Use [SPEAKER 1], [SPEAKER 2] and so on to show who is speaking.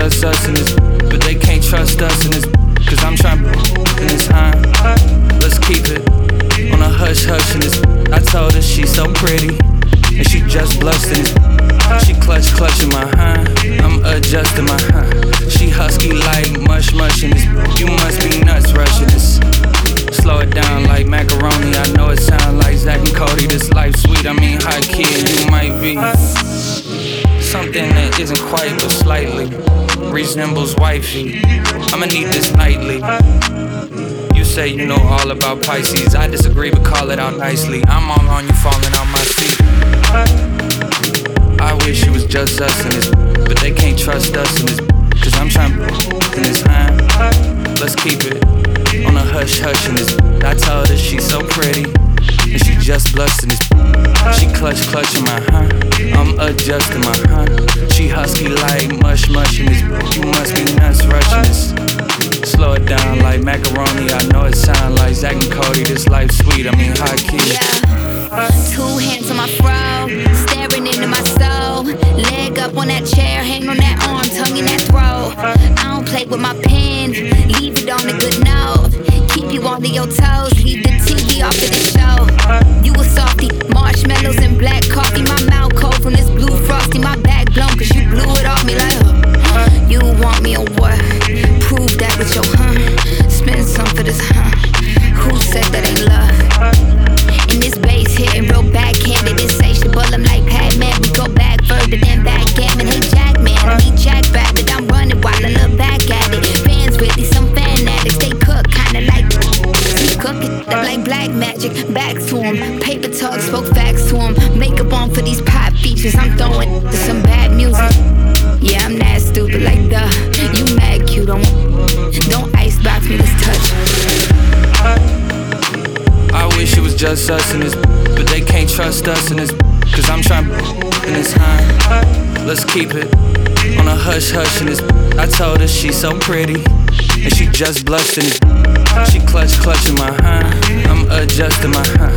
[SPEAKER 1] just us in this, but they can't trust us in this. Cause I'm trying in this, huh? Let's keep it on a hush hush in this. I told her she's so pretty, and she just bluffs in this. She clutch clutching my hand, I'm adjusting my hand. She husky like mush mush in this. You must be nuts rushing this. Slow it down like macaroni. I know it sound like Zack and Cody. This life sweet. I mean high key. You might be something that isn't quite but slightly resembles wifey. I'ma need this nightly. You say you know all about Pisces. I disagree, but call it out nicely. I'm all on you, falling out my seat. I wish it was just us in this, but they can't trust us in this. Cause I'm trying in this time. Let's keep it on a hush hush in this. I told her she's so pretty, and she just blushing this. She clutch clutching my huh. I'm adjusting my huh. She husky like mush mush in this. You must be nuts rushing this. Slow it down like macaroni. I know it sound like Zack and Cody. This life sweet. I mean high key.
[SPEAKER 2] Yeah. Two hands on my fro, staring into my soul. Leg up on that chair, hand on that arm, tongue in that throat. I don't play with my pen, leave it on a good note. Keep you on your toes, off me like, uh, you want me or what? Prove that with your huh. Spend some for this, huh? Who said that ain't love? And this bass hitting real backhanded, insatiable. I'm like Pac-Man, we go back further than backgammon. Hey Jackman, I need Jack Rabbit. I'm running while I look back at it. Fans really some fan addicts, they cook kinda like we cook it up like black magic. Back to 'em, paper talk, spoke facts to 'em. Makeup on for these pop features, I'm throwing some bad music.
[SPEAKER 1] Just us in this, but they can't trust us in this. Cause I'm trying in this huh. Let's keep it on a hush hush in this. I told her she's so pretty, and she just blushed in this. She clutch clutching my huh. I'm adjusting my huh.